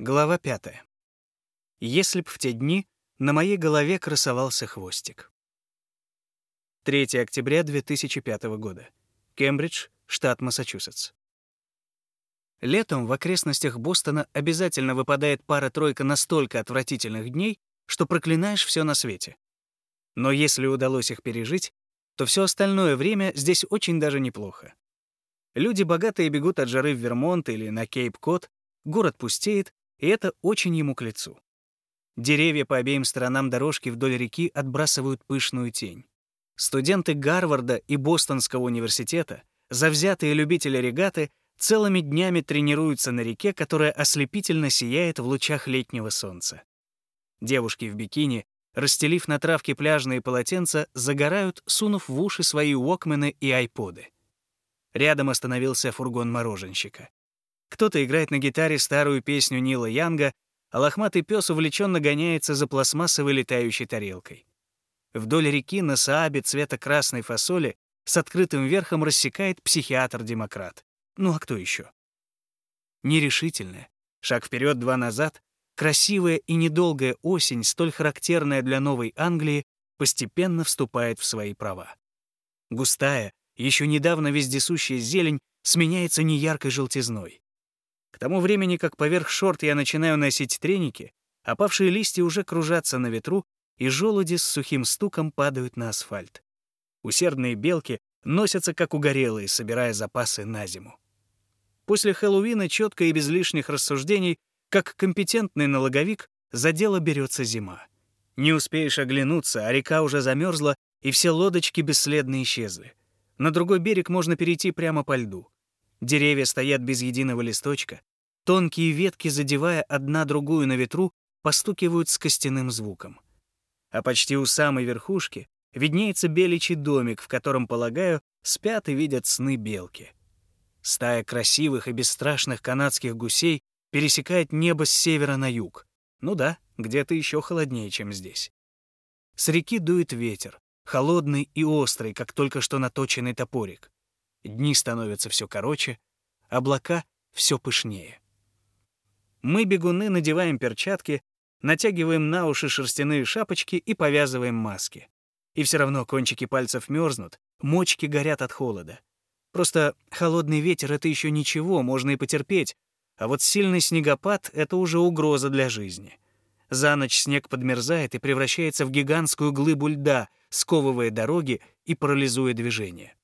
Глава 5. Если б в те дни на моей голове красовался хвостик. 3 октября 2005 года. Кембридж, штат Массачусетс. Летом в окрестностях Бостона обязательно выпадает пара-тройка настолько отвратительных дней, что проклинаешь все на свете. Но если удалось их пережить, то все остальное время здесь очень даже неплохо. Люди богатые бегут от жары в Вермонт или на Кейп-Кот, город пустеет, и это очень ему к лицу. Деревья по обеим сторонам дорожки вдоль реки отбрасывают пышную тень. Студенты Гарварда и Бостонского университета, завзятые любители регаты, целыми днями тренируются на реке, которая ослепительно сияет в лучах летнего солнца. Девушки в бикини, расстелив на травке пляжные полотенца, загорают, сунув в уши свои уокмены и айподы. Рядом остановился фургон мороженщика. Кто-то играет на гитаре старую песню Нила Янга, а лохматый пес увлеченно гоняется за пластмассовой летающей тарелкой. Вдоль реки на Саабе цвета красной фасоли с открытым верхом рассекает психиатр-демократ. Ну а кто еще? Нерешительная, шаг вперед, два назад, красивая и недолгая осень, столь характерная для Новой Англии, постепенно вступает в свои права. Густая, еще недавно вездесущая зелень сменяется неяркой желтизной. К тому времени, как поверх шорт я начинаю носить треники, опавшие листья уже кружатся на ветру, и желуди с сухим стуком падают на асфальт. Усердные белки носятся как угорелые, собирая запасы на зиму. После Хэллоуина четко и без лишних рассуждений, как компетентный налоговик, за дело берется зима. Не успеешь оглянуться, а река уже замерзла, и все лодочки бесследно исчезли. На другой берег можно перейти прямо по льду. Деревья стоят без единого листочка. Тонкие ветки, задевая одна другую на ветру, постукивают с костяным звуком. А почти у самой верхушки виднеется беличий домик, в котором, полагаю, спят и видят сны белки. Стая красивых и бесстрашных канадских гусей пересекает небо с севера на юг. Ну да, где-то еще холоднее, чем здесь. С реки дует ветер, холодный и острый, как только что наточенный топорик. Дни становятся все короче, облака все пышнее. Мы, бегуны, надеваем перчатки, натягиваем на уши шерстяные шапочки и повязываем маски. И все равно кончики пальцев мерзнут, мочки горят от холода. Просто холодный ветер — это еще ничего, можно и потерпеть, а вот сильный снегопад — это уже угроза для жизни. За ночь снег подмерзает и превращается в гигантскую глыбу льда, сковывая дороги и парализуя движение.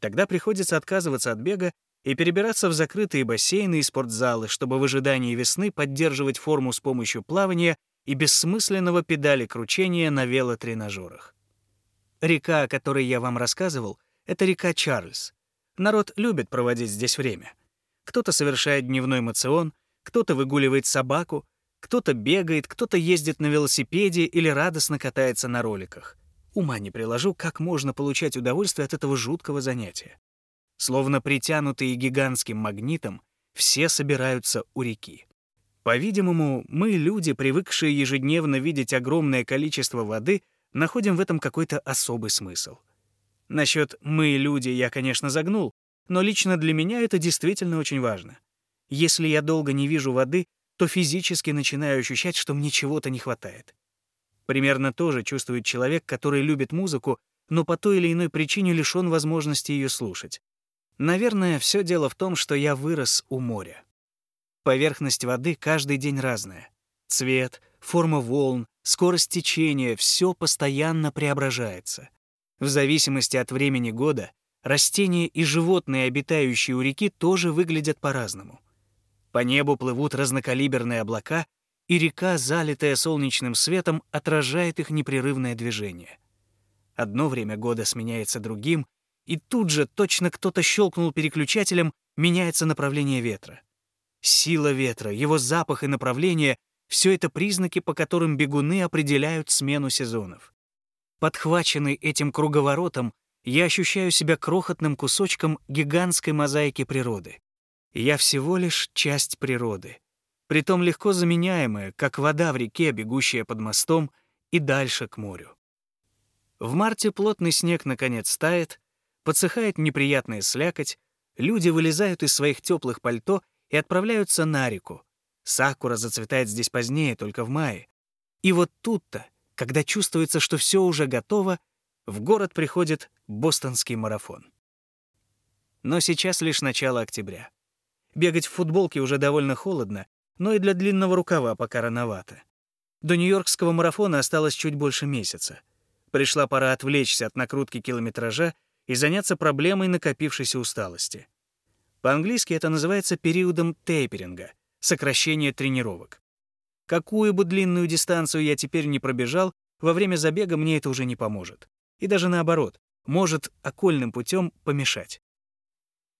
Тогда приходится отказываться от бега и перебираться в закрытые бассейны и спортзалы, чтобы в ожидании весны поддерживать форму с помощью плавания и бессмысленного педали кручения на велотренажерах. Река, о которой я вам рассказывал, это река Чарльз. Народ любит проводить здесь время. Кто-то совершает дневной мацион, кто-то выгуливает собаку, кто-то бегает, кто-то ездит на велосипеде или радостно катается на роликах. Ума не приложу, как можно получать удовольствие от этого жуткого занятия. Словно притянутые гигантским магнитом, все собираются у реки. По-видимому, мы, люди, привыкшие ежедневно видеть огромное количество воды, находим в этом какой-то особый смысл. Насчет «мы, люди» я, конечно, загнул, но лично для меня это действительно очень важно. Если я долго не вижу воды, то физически начинаю ощущать, что мне чего-то не хватает. Примерно то же чувствует человек, который любит музыку, но по той или иной причине лишён возможности ее слушать. Наверное, все дело в том, что я вырос у моря. Поверхность воды каждый день разная. Цвет, форма волн, скорость течения — все постоянно преображается. В зависимости от времени года растения и животные, обитающие у реки, тоже выглядят по-разному. По небу плывут разнокалиберные облака, и река, залитая солнечным светом, отражает их непрерывное движение. Одно время года сменяется другим, и тут же точно кто-то щелкнул переключателем, меняется направление ветра. Сила ветра, его запах и направление — все это признаки, по которым бегуны определяют смену сезонов. Подхваченный этим круговоротом, я ощущаю себя крохотным кусочком гигантской мозаики природы. Я всего лишь часть природы притом легко заменяемое, как вода в реке, бегущая под мостом, и дальше к морю. В марте плотный снег наконец тает, подсыхает неприятная слякоть, люди вылезают из своих теплых пальто и отправляются на реку, Сакура зацветает здесь позднее, только в мае. И вот тут-то, когда чувствуется, что все уже готово, в город приходит бостонский марафон. Но сейчас лишь начало октября. Бегать в футболке уже довольно холодно, но и для длинного рукава пока рановато. До Нью-Йоркского марафона осталось чуть больше месяца. Пришла пора отвлечься от накрутки километража и заняться проблемой накопившейся усталости. По-английски это называется периодом тейперинга, сокращение тренировок. Какую бы длинную дистанцию я теперь не пробежал, во время забега мне это уже не поможет. И даже наоборот, может окольным путем помешать.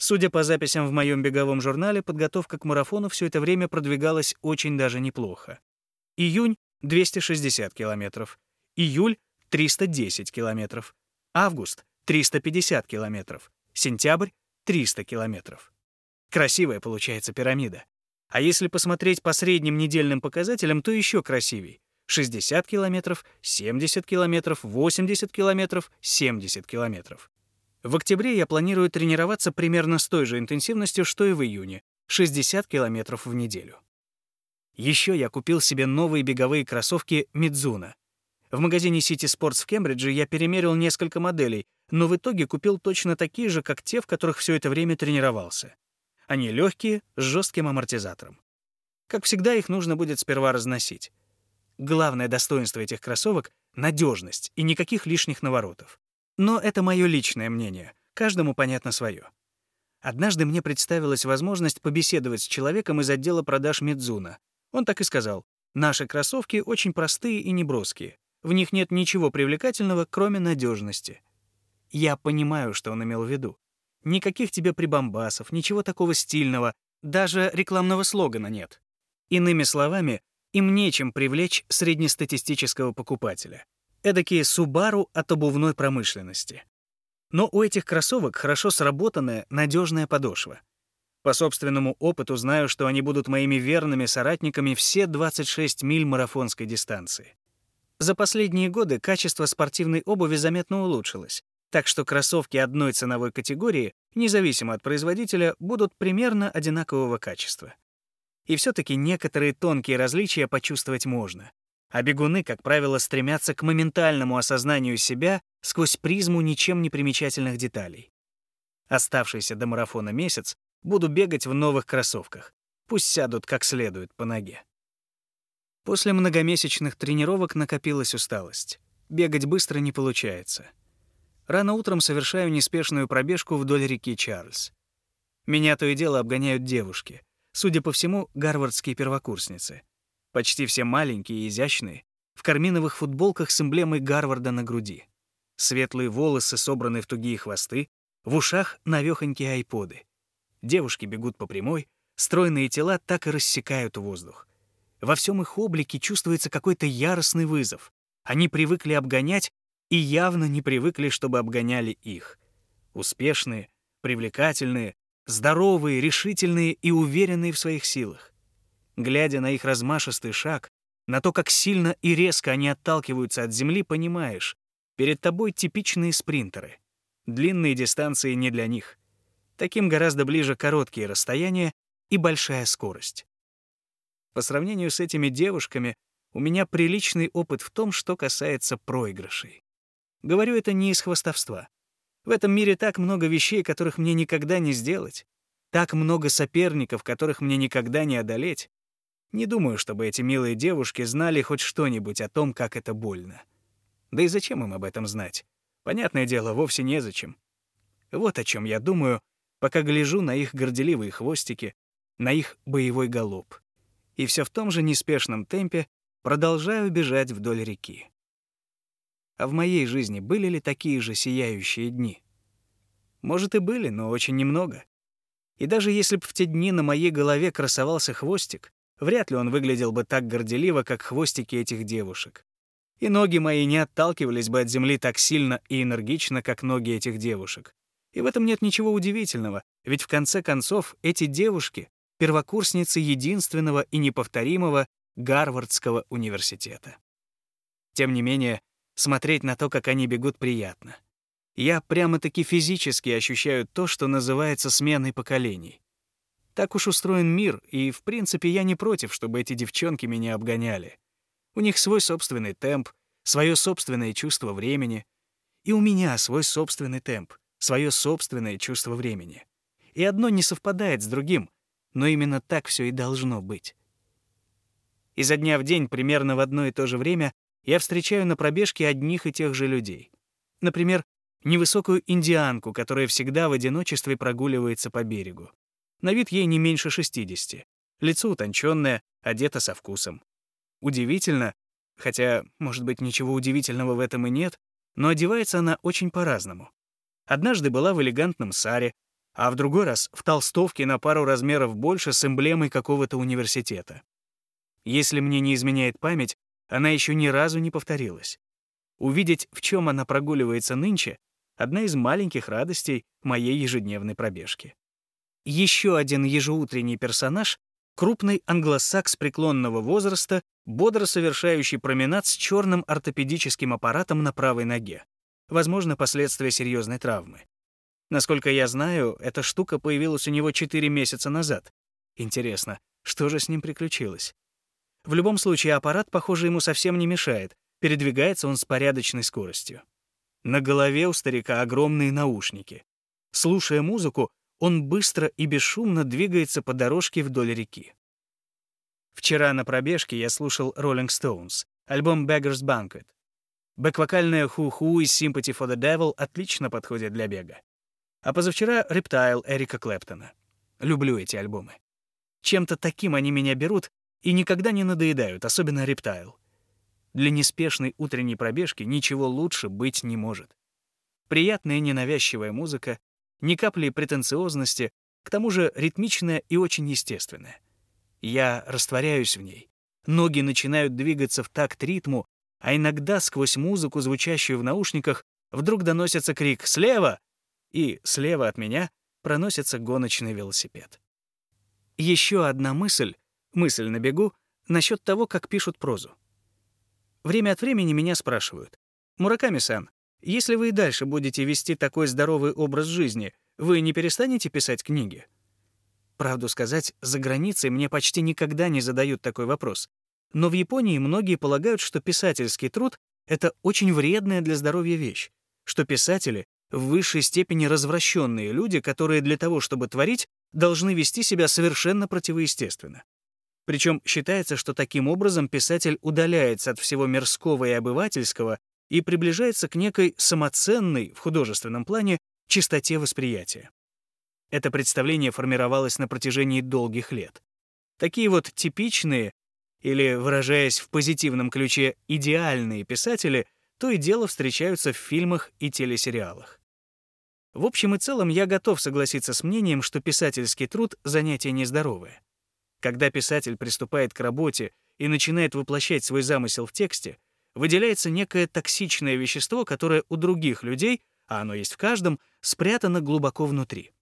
Судя по записям в моем беговом журнале, подготовка к марафону все это время продвигалась очень даже неплохо. Июнь — 260 километров, июль — 310 километров, август 350 километров, сентябрь — 300 километров. Красивая получается пирамида. А если посмотреть по средним недельным показателям, то еще красивей. 60 километров, 70 километров, 80 километров, 70 километров. В октябре я планирую тренироваться примерно с той же интенсивностью, что и в июне — 60 километров в неделю. Еще я купил себе новые беговые кроссовки Mizuno. В магазине City Sports в Кембридже я перемерил несколько моделей, но в итоге купил точно такие же, как те, в которых все это время тренировался. Они легкие, с жестким амортизатором. Как всегда, их нужно будет сперва разносить. Главное достоинство этих кроссовок — надежность и никаких лишних наворотов. Но это мое личное мнение, каждому понятно свое. Однажды мне представилась возможность побеседовать с человеком из отдела продаж Медзуна. Он так и сказал, «Наши кроссовки очень простые и неброские. В них нет ничего привлекательного, кроме надежности. Я понимаю, что он имел в виду. Никаких тебе прибамбасов, ничего такого стильного, даже рекламного слогана нет. Иными словами, им нечем привлечь среднестатистического покупателя. Эдакие Субару от обувной промышленности. Но у этих кроссовок хорошо сработанная, надежная подошва. По собственному опыту знаю, что они будут моими верными соратниками все 26 миль марафонской дистанции. За последние годы качество спортивной обуви заметно улучшилось, так что кроссовки одной ценовой категории, независимо от производителя, будут примерно одинакового качества. И все таки некоторые тонкие различия почувствовать можно. А бегуны, как правило, стремятся к моментальному осознанию себя сквозь призму ничем не примечательных деталей. Оставшийся до марафона месяц буду бегать в новых кроссовках. Пусть сядут как следует по ноге. После многомесячных тренировок накопилась усталость. Бегать быстро не получается. Рано утром совершаю неспешную пробежку вдоль реки Чарльз. Меня то и дело обгоняют девушки. Судя по всему, гарвардские первокурсницы. Почти все маленькие и изящные, в карминовых футболках с эмблемой Гарварда на груди. Светлые волосы, собранные в тугие хвосты, в ушах навёхонькие айподы. Девушки бегут по прямой, стройные тела так и рассекают воздух. Во всем их облике чувствуется какой-то яростный вызов. Они привыкли обгонять и явно не привыкли, чтобы обгоняли их. Успешные, привлекательные, здоровые, решительные и уверенные в своих силах. Глядя на их размашистый шаг, на то, как сильно и резко они отталкиваются от земли, понимаешь, перед тобой типичные спринтеры. Длинные дистанции не для них. Таким гораздо ближе короткие расстояния и большая скорость. По сравнению с этими девушками, у меня приличный опыт в том, что касается проигрышей. Говорю это не из хвастовства. В этом мире так много вещей, которых мне никогда не сделать, так много соперников, которых мне никогда не одолеть. Не думаю, чтобы эти милые девушки знали хоть что-нибудь о том, как это больно. Да и зачем им об этом знать? Понятное дело, вовсе незачем. Вот о чем я думаю, пока гляжу на их горделивые хвостики, на их боевой галоп и все в том же неспешном темпе продолжаю бежать вдоль реки. А в моей жизни были ли такие же сияющие дни? Может, и были, но очень немного. И даже если бы в те дни на моей голове красовался хвостик, вряд ли он выглядел бы так горделиво, как хвостики этих девушек. И ноги мои не отталкивались бы от земли так сильно и энергично, как ноги этих девушек. И в этом нет ничего удивительного, ведь в конце концов эти девушки первокурсницы единственного и неповторимого Гарвардского университета. Тем не менее, смотреть на то, как они бегут, приятно. Я прямо-таки физически ощущаю то, что называется сменой поколений. Так уж устроен мир, и, в принципе, я не против, чтобы эти девчонки меня обгоняли. У них свой собственный темп, свое собственное чувство времени. И у меня свой собственный темп, свое собственное чувство времени. И одно не совпадает с другим, но именно так все и должно быть. Изо дня в день, примерно в одно и то же время, я встречаю на пробежке одних и тех же людей. Например, невысокую индианку, которая всегда в одиночестве прогуливается по берегу. На вид ей не меньше 60. Лицо утонченное, одето со вкусом. Удивительно, хотя, может быть, ничего удивительного в этом и нет, но одевается она очень по-разному. Однажды была в элегантном саре, а в другой раз в толстовке на пару размеров больше с эмблемой какого-то университета. Если мне не изменяет память, она еще ни разу не повторилась. Увидеть, в чем она прогуливается нынче, одна из маленьких радостей моей ежедневной пробежки. Еще один ежеутренний персонаж — крупный англосакс преклонного возраста, бодро совершающий променад с черным ортопедическим аппаратом на правой ноге. Возможно, последствия серьезной травмы. Насколько я знаю, эта штука появилась у него 4 месяца назад. Интересно, что же с ним приключилось? В любом случае, аппарат, похоже, ему совсем не мешает. Передвигается он с порядочной скоростью. На голове у старика огромные наушники. Слушая музыку, он быстро и бесшумно двигается по дорожке вдоль реки. Вчера на пробежке я слушал Rolling Stones, альбом Beggar's Banquet. Бэк-вокальная «Ху-ху» из Sympathy for the Devil отлично подходит для бега. А позавчера «Reptile» Эрика Клэптона. Люблю эти альбомы. Чем-то таким они меня берут и никогда не надоедают, особенно «Reptile». Для неспешной утренней пробежки ничего лучше быть не может. Приятная ненавязчивая музыка, ни капли претенциозности, к тому же ритмичная и очень естественная. Я растворяюсь в ней. Ноги начинают двигаться в такт ритму, а иногда сквозь музыку, звучащую в наушниках, вдруг доносится крик «Слева!» и слева от меня проносится гоночный велосипед. Еще одна мысль, мысль на бегу, насчет того, как пишут прозу. Время от времени меня спрашивают, «Мураками-сан, если вы и дальше будете вести такой здоровый образ жизни, вы не перестанете писать книги?» Правду сказать, за границей мне почти никогда не задают такой вопрос. Но в Японии многие полагают, что писательский труд — это очень вредная для здоровья вещь, что писатели в высшей степени развращенные люди, которые для того, чтобы творить, должны вести себя совершенно противоестественно. Причем считается, что таким образом писатель удаляется от всего мирского и обывательского и приближается к некой самоценной, в художественном плане, чистоте восприятия. Это представление формировалось на протяжении долгих лет. Такие вот типичные, или, выражаясь в позитивном ключе, идеальные писатели то и дело встречаются в фильмах и телесериалах. В общем и целом, я готов согласиться с мнением, что писательский труд — занятие нездоровое. Когда писатель приступает к работе и начинает воплощать свой замысел в тексте, выделяется некое токсичное вещество, которое у других людей, а оно есть в каждом, спрятано глубоко внутри.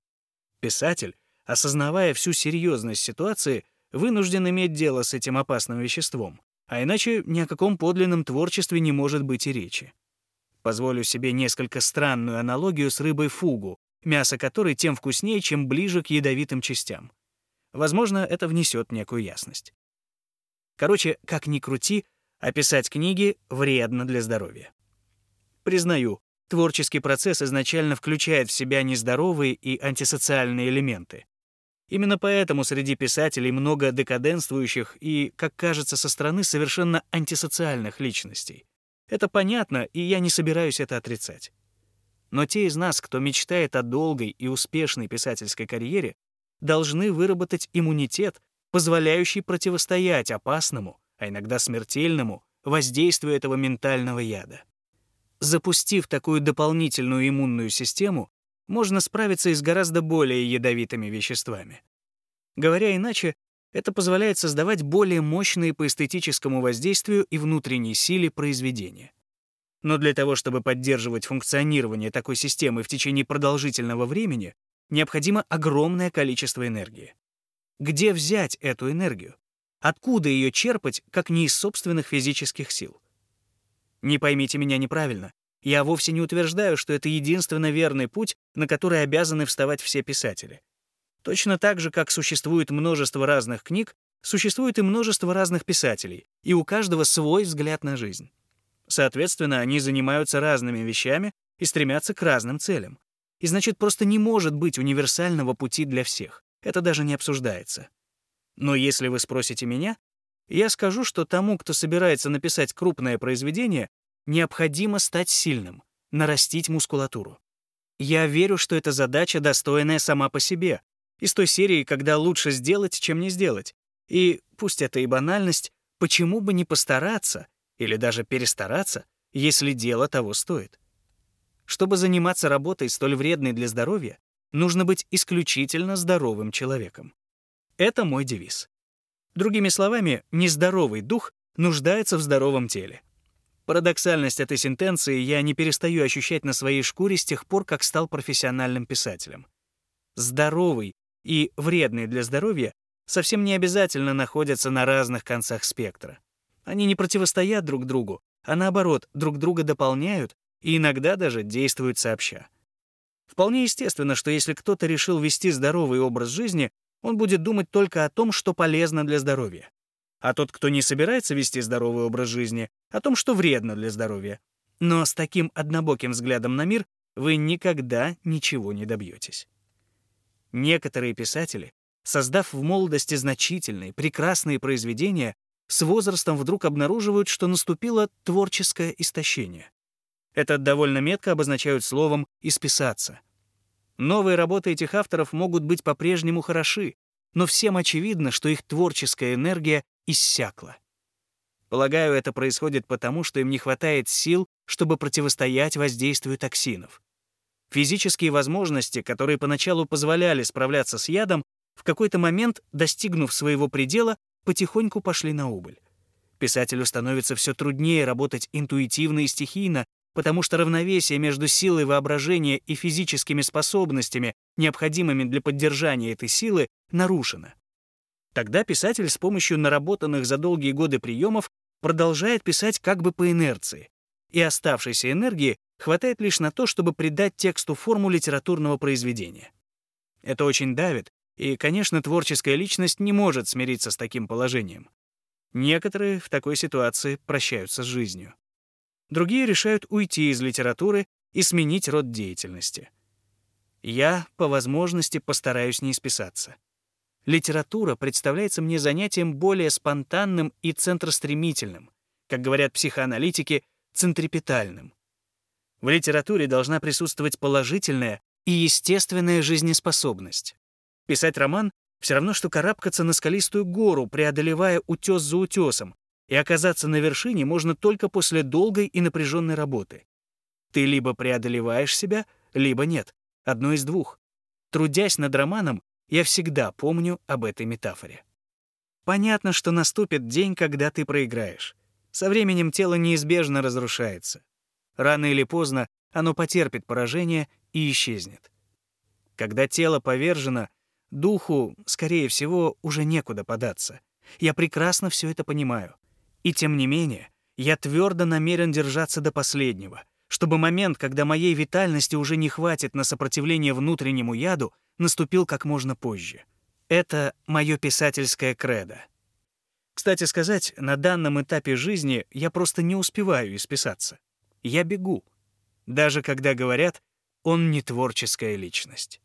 Писатель, осознавая всю серьезность ситуации, вынужден иметь дело с этим опасным веществом, а иначе ни о каком подлинном творчестве не может быть и речи. Позволю себе несколько странную аналогию с рыбой фугу, мясо которой тем вкуснее, чем ближе к ядовитым частям. Возможно, это внесет некую ясность. Короче, как ни крути, описать книги вредно для здоровья. Признаю, творческий процесс изначально включает в себя нездоровые и антисоциальные элементы. Именно поэтому среди писателей много декаденствующих и, как кажется со стороны, совершенно антисоциальных личностей. Это понятно, и я не собираюсь это отрицать. Но те из нас, кто мечтает о долгой и успешной писательской карьере, должны выработать иммунитет, позволяющий противостоять опасному, а иногда смертельному, воздействию этого ментального яда. Запустив такую дополнительную иммунную систему, можно справиться и с гораздо более ядовитыми веществами. Говоря иначе, это позволяет создавать более мощные по эстетическому воздействию и внутренней силе произведения. Но для того, чтобы поддерживать функционирование такой системы в течение продолжительного времени, необходимо огромное количество энергии. Где взять эту энергию? Откуда ее черпать, как не из собственных физических сил? Не поймите меня неправильно. Я вовсе не утверждаю, что это единственно верный путь, на который обязаны вставать все писатели. Точно так же, как существует множество разных книг, существует и множество разных писателей, и у каждого свой взгляд на жизнь. Соответственно, они занимаются разными вещами и стремятся к разным целям. И значит, просто не может быть универсального пути для всех. Это даже не обсуждается. Но если вы спросите меня, я скажу, что тому, кто собирается написать крупное произведение, необходимо стать сильным, нарастить мускулатуру. Я верю, что эта задача достойная сама по себе, из той серии, когда лучше сделать, чем не сделать. И, пусть это и банальность, почему бы не постараться или даже перестараться, если дело того стоит? Чтобы заниматься работой столь вредной для здоровья, нужно быть исключительно здоровым человеком. Это мой девиз. Другими словами, нездоровый дух нуждается в здоровом теле. Парадоксальность этой сентенции я не перестаю ощущать на своей шкуре с тех пор, как стал профессиональным писателем. Здоровый и вредный для здоровья совсем не обязательно находятся на разных концах спектра. Они не противостоят друг другу, а наоборот, друг друга дополняют и иногда даже действуют сообща. Вполне естественно, что если кто-то решил вести здоровый образ жизни, он будет думать только о том, что полезно для здоровья. А тот, кто не собирается вести здоровый образ жизни, о том, что вредно для здоровья. Но с таким однобоким взглядом на мир вы никогда ничего не добьетесь. Некоторые писатели, создав в молодости значительные, прекрасные произведения, с возрастом вдруг обнаруживают, что наступило творческое истощение. Это довольно метко обозначают словом «исписаться». Новые работы этих авторов могут быть по-прежнему хороши, но всем очевидно, что их творческая энергия иссякла. Полагаю, это происходит потому, что им не хватает сил, чтобы противостоять воздействию токсинов. Физические возможности, которые поначалу позволяли справляться с ядом, в какой-то момент, достигнув своего предела, потихоньку пошли на убыль. Писателю становится все труднее работать интуитивно и стихийно, потому что равновесие между силой воображения и физическими способностями, необходимыми для поддержания этой силы, нарушено. Тогда писатель с помощью наработанных за долгие годы приемов продолжает писать как бы по инерции, и оставшейся энергии хватает лишь на то, чтобы придать тексту форму литературного произведения. Это очень давит, и, конечно, творческая личность не может смириться с таким положением. Некоторые в такой ситуации прощаются с жизнью. Другие решают уйти из литературы и сменить род деятельности. Я, по возможности, постараюсь не исписаться. Литература представляется мне занятием более спонтанным и центростремительным, как говорят психоаналитики, центрипетальным. В литературе должна присутствовать положительная и естественная жизнеспособность. Писать роман — все равно, что карабкаться на скалистую гору, преодолевая утес за утесом, и оказаться на вершине можно только после долгой и напряженной работы. Ты либо преодолеваешь себя, либо нет. Одно из двух. Трудясь над романом, я всегда помню об этой метафоре. Понятно, что наступит день, когда ты проиграешь. Со временем тело неизбежно разрушается. Рано или поздно оно потерпит поражение и исчезнет. Когда тело повержено, духу, скорее всего, уже некуда податься. Я прекрасно все это понимаю. И тем не менее, я твердо намерен держаться до последнего, чтобы момент, когда моей витальности уже не хватит на сопротивление внутреннему яду, наступил как можно позже. Это мое писательское кредо. Кстати сказать, на данном этапе жизни я просто не успеваю исписаться. Я бегу. Даже когда говорят, он не творческая личность.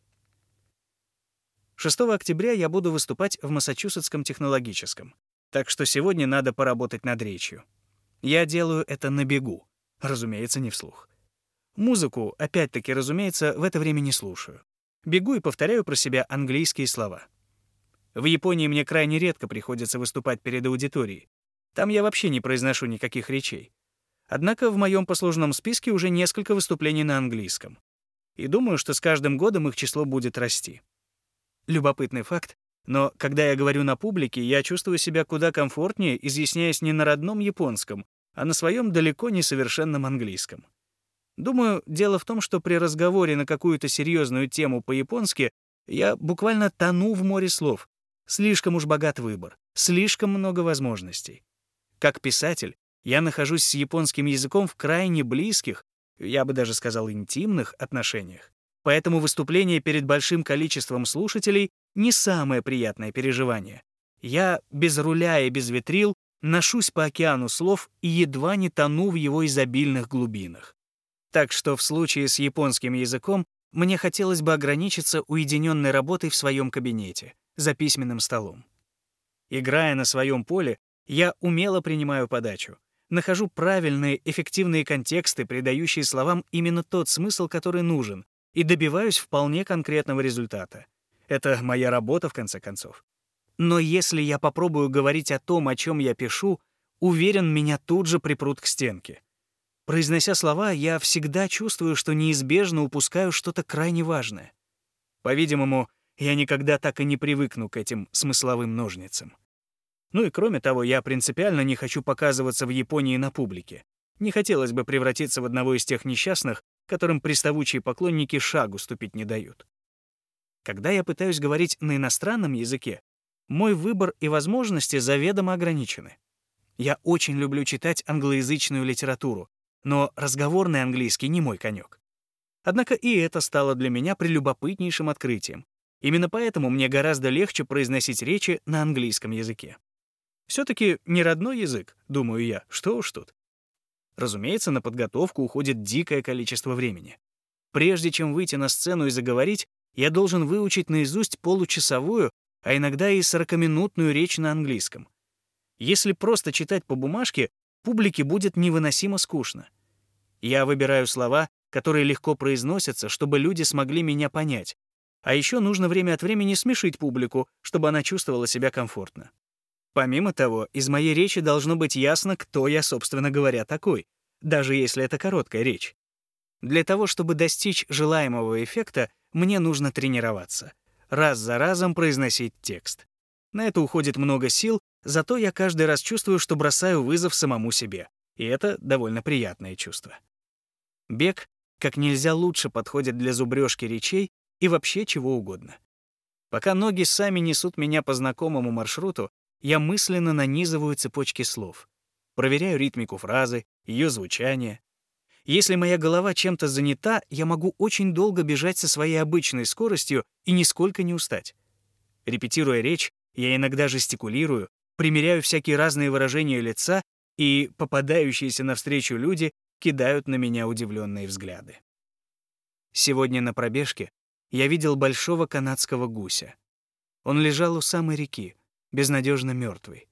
6 октября я буду выступать в Массачусетском технологическом, так что сегодня надо поработать над речью. Я делаю это на бегу, разумеется, не вслух. Музыку, опять-таки, разумеется, в это время не слушаю. Бегу и повторяю про себя английские слова. В Японии мне крайне редко приходится выступать перед аудиторией. Там я вообще не произношу никаких речей. Однако в моем послужном списке уже несколько выступлений на английском. И думаю, что с каждым годом их число будет расти. Любопытный факт, но когда я говорю на публике, я чувствую себя куда комфортнее, изъясняясь не на родном японском, а на своем далеко не совершенном английском. Думаю, дело в том, что при разговоре на какую-то серьезную тему по-японски я буквально тону в море слов, Слишком уж богат выбор, слишком много возможностей. Как писатель, я нахожусь с японским языком в крайне близких, я бы даже сказал интимных отношениях. Поэтому выступление перед большим количеством слушателей не самое приятное переживание. Я без руля и без ветрил ношусь по океану слов и едва не тону в его изобильных глубинах. Так что в случае с японским языком мне хотелось бы ограничиться уединенной работой в своем кабинете, за письменным столом. Играя на своем поле, я умело принимаю подачу, нахожу правильные, эффективные контексты, придающие словам именно тот смысл, который нужен, и добиваюсь вполне конкретного результата. Это моя работа, в конце концов. Но если я попробую говорить о том, о чем я пишу, уверен, меня тут же припрут к стенке. Произнося слова, я всегда чувствую, что неизбежно упускаю что-то крайне важное. По-видимому, я никогда так и не привыкну к этим смысловым ножницам. Ну и кроме того, я принципиально не хочу показываться в Японии на публике. Не хотелось бы превратиться в одного из тех несчастных, которым приставучие поклонники шагу ступить не дают. Когда я пытаюсь говорить на иностранном языке, мой выбор и возможности заведомо ограничены. Я очень люблю читать англоязычную литературу, но разговорный английский не мой конек. Однако и это стало для меня прелюбопытнейшим открытием. Именно поэтому мне гораздо легче произносить речи на английском языке. Все-таки не родной язык, думаю я, что уж тут. Разумеется, на подготовку уходит дикое количество времени. Прежде чем выйти на сцену и заговорить, я должен выучить наизусть получасовую, а иногда и сорокаминутную речь на английском. Если просто читать по бумажке, публике будет невыносимо скучно. Я выбираю слова, которые легко произносятся, чтобы люди смогли меня понять. А еще нужно время от времени смешить публику, чтобы она чувствовала себя комфортно. Помимо того, из моей речи должно быть ясно, кто я, собственно говоря, такой, даже если это короткая речь. Для того, чтобы достичь желаемого эффекта, мне нужно тренироваться, раз за разом произносить текст. На это уходит много сил, зато я каждый раз чувствую, что бросаю вызов самому себе, и это довольно приятное чувство. Бег как нельзя лучше подходит для зубрежки речей и вообще чего угодно. Пока ноги сами несут меня по знакомому маршруту, я мысленно нанизываю цепочки слов, проверяю ритмику фразы, ее звучание. Если моя голова чем-то занята, я могу очень долго бежать со своей обычной скоростью и нисколько не устать. Репетируя речь, я иногда жестикулирую, примеряю всякие разные выражения лица, и попадающиеся навстречу люди кидают на меня удивленные взгляды. Сегодня на пробежке я видел большого канадского гуся. Он лежал у самой реки, безнадежно мертвый.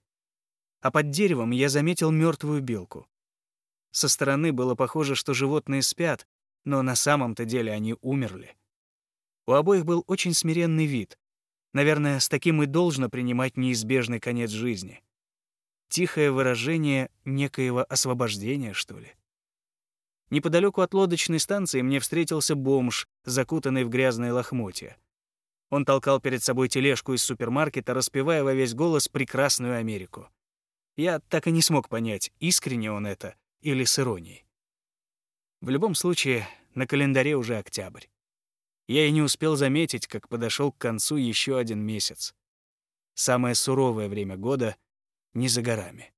А под деревом я заметил мертвую белку. Со стороны было похоже, что животные спят, но на самом-то деле они умерли. У обоих был очень смиренный вид. Наверное, с таким и должно принимать неизбежный конец жизни. Тихое выражение некоего освобождения, что ли. Неподалеку от лодочной станции мне встретился бомж, закутанный в грязные лохмотья. Он толкал перед собой тележку из супермаркета, распевая во весь голос прекрасную Америку. Я так и не смог понять, искренне он это или с иронией. В любом случае, на календаре уже октябрь. Я и не успел заметить, как подошел к концу еще один месяц. Самое суровое время года не за горами.